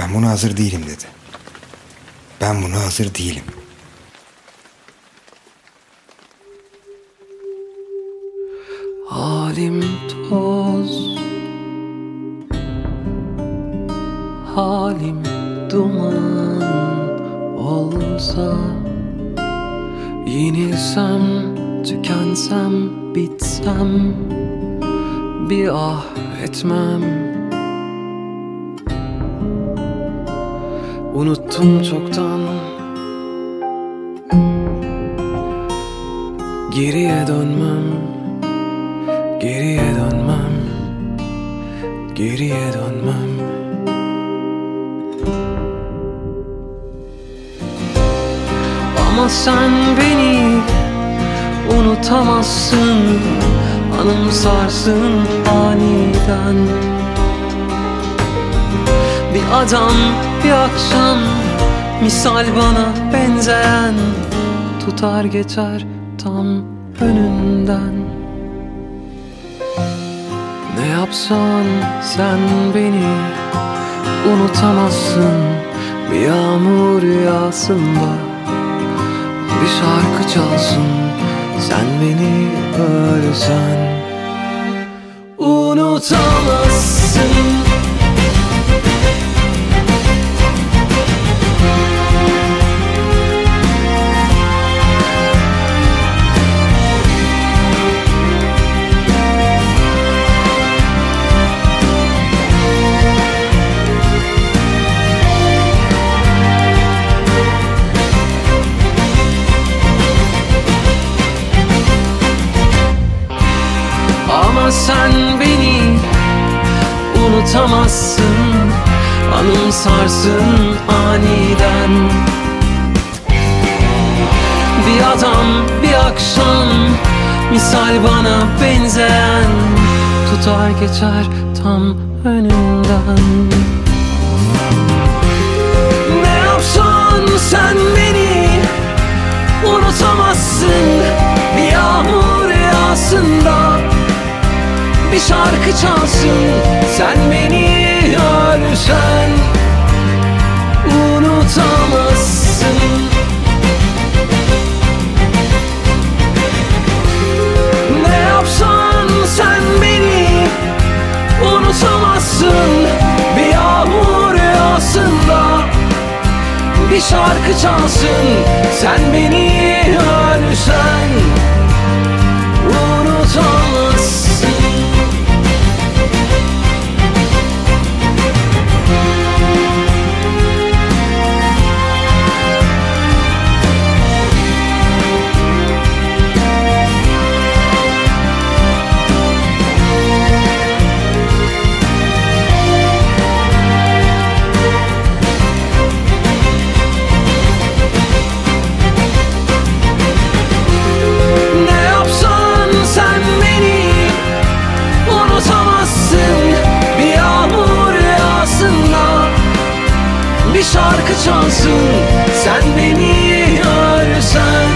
Ben buna hazır değilim dedi. Ben buna hazır değilim. Halim toz Halim duman olsa Yenilsem, tükensem, bitsem Bir ah etmem Unuttum çoktan. Geriye dönmem Geriye dönmem Geriye dönmem. Ama sen beni unutamazsın Anımsarsın aniden adam bir akşam Misal bana benzeyen Tutar geçer tam önünden. Ne yapsan sen beni unutamazsın Bir yağmur yağsında Bir şarkı çalsın. Sen beni ölsen Unutamazsın Sen beni unutamazsın Anımsarsın aniden. Bir adam bir akşam Misal bana benzeyen Tutar geçer tam önünden bir şarkı çalsın. Sen beni ölsen Unutamazsın. Ne yapsan sen beni Unutamazsın. Bir yağmur yağsında Bir şarkı çalsın. Sen beni ölsen Unutamazsın çalsın. Sen beni ölsen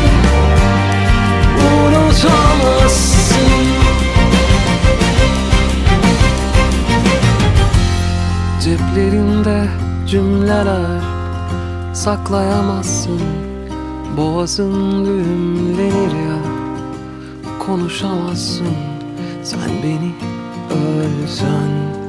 unutamazsın. Ceplerinde cümleler saklayamazsın. Boğazın düğümlenir ya Konuşamazsın. Sen beni ölsen